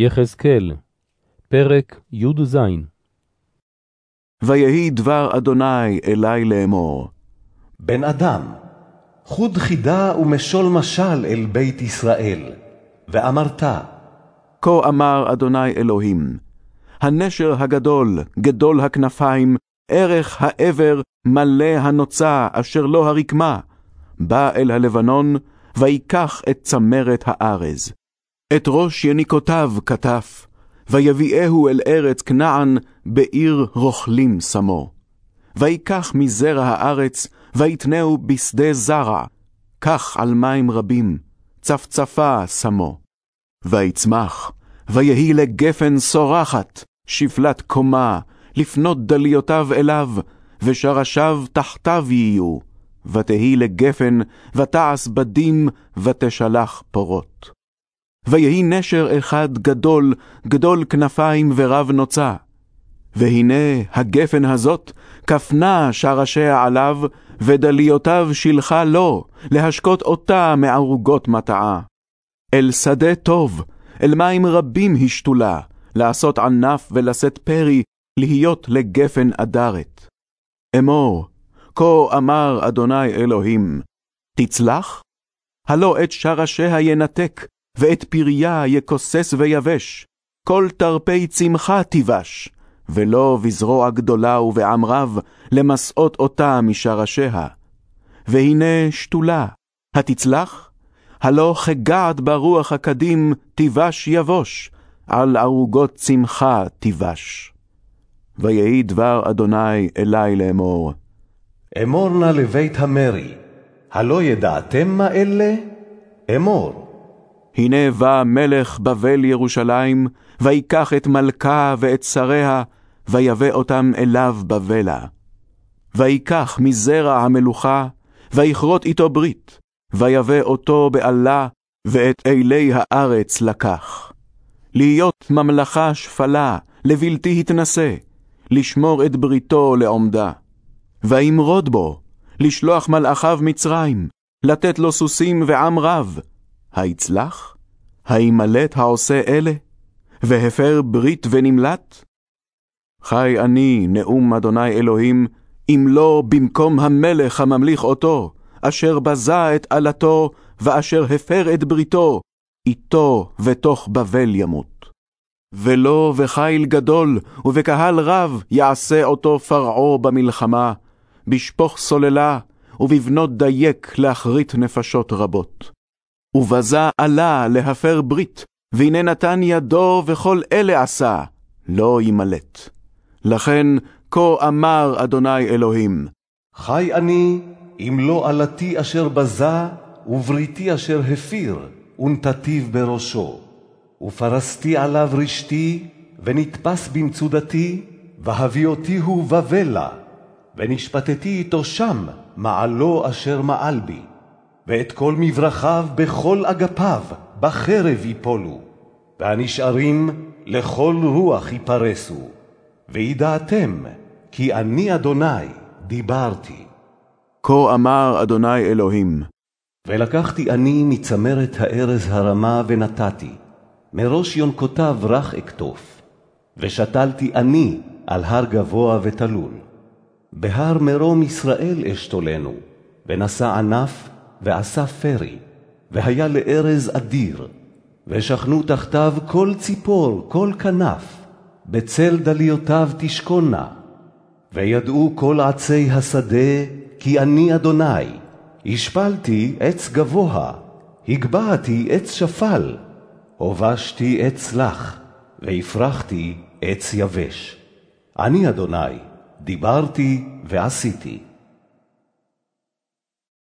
יחזקאל, פרק י"ז ויהי דבר אדוני אלי לאמור. בן אדם, חוד חידה ומשול משל אל בית ישראל, ואמרת, כה אמר אדוני אלוהים, הנשר הגדול, גדול הכנפיים, ערך העבר, מלא הנוצה, אשר לא הרקמה, בא אל הלבנון, ויקח את צמרת הארז. את ראש יניקותיו כתף, ויביאהו אל ארץ כנען, בעיר רוכלים שמו. ויקח מזרע הארץ, ויתנהו בשדה זרע, כך על מים רבים, צפצפה שמו. ויצמח, ויהי לגפן סורחת, שפלת קומה, לפנות דליותיו אליו, ושרשיו תחתיו יהיו, ותהי לגפן, ותעש בדים, ותשלח פורות. ויהי נשר אחד גדול, גדול כנפיים ורב נוצה. והנה הגפן הזאת, כפנה שרשיה עליו, ודליותיו שילחה לו, להשקות אותה מערוגות מטעה. אל שדה טוב, אל מים רבים השתולה, לעשות ענף ולשאת פרי, להיות לגפן אדרת. אמור, כה אמר אדוני אלוהים, תצלח? הלא את שרשיה ינתק, ואת פריה יכוסס ויבש, כל תרפי צמחה תיבש, ולא בזרוע גדולה ובעם רב, למסעות אותה משרשיה. והנה שתולה, התצלח? הלא כגעת ברוח הקדים תיבש יבוש, על ערוגות צמחה תיבש. ויהי דבר אדוני אלי לאמור. אמור נא לבית המרי, הלא ידעתם מה אלה? אמור. הנה בא מלך בבל ירושלים, ויקח את מלכה ואת שריה, ויבא אותם אליו בבלה. ויקח מזרע המלוכה, ויכרות איתו ברית, ויבא אותו בעלה, ואת אלי הארץ לקח. להיות ממלכה שפלה, לבלתי התנשא, לשמור את בריתו לעומדה. וימרוד בו, לשלוח מלאכיו מצרים, לתת לו סוסים ועם רב, היצלח? הימלט העושה אלה? והפר ברית ונמלט? חי אני, נאום אדוני אלוהים, אם לא במקום המלך הממליך אותו, אשר בזה את עלתו, ואשר הפר את בריתו, איתו ותוך בבל ימות. ולא בחיל גדול ובקהל רב יעשה אותו פרעה במלחמה, בשפוך סוללה ובבנות דייק להכרית נפשות רבות. ובזה עלה להפר ברית, והנה נתן ידו וכל אלה עשה, לא ימלט. לכן כה אמר אדוני אלוהים, חי אני, אם לא עלתי אשר בזה, ובריתי אשר הפיר, ונתתיו בראשו. ופרסתי עליו רשתי, ונתפס במצודתי, והביאותיהו בבלה, ונשפטתי איתו שם, מעלו אשר מעל בי. ואת כל מברכיו בכל אגפיו בחרב יפולו, והנשארים לכל רוח יפרסו. וידעתם כי אני אדוני דיברתי. כה אמר אדוני אלוהים. ולקחתי אני מצמרת הארז הרמה ונתתי, מראש יונקותיו רך אקטוף, ושתלתי אני על הר גבוה ותלול. בהר מרום ישראל אשתולנו, ונשא ענף ועשה פרי, והיה לארז אדיר, ושכנו תחתיו כל ציפור, כל כנף, בצל דליותיו תשכונה. וידעו כל עצי השדה, כי אני אדוני, השפלתי עץ גבוה, הגבהתי עץ שפל, הובשתי עץ לח, והפרחתי עץ יבש. אני אדוני, דיברתי ועשיתי.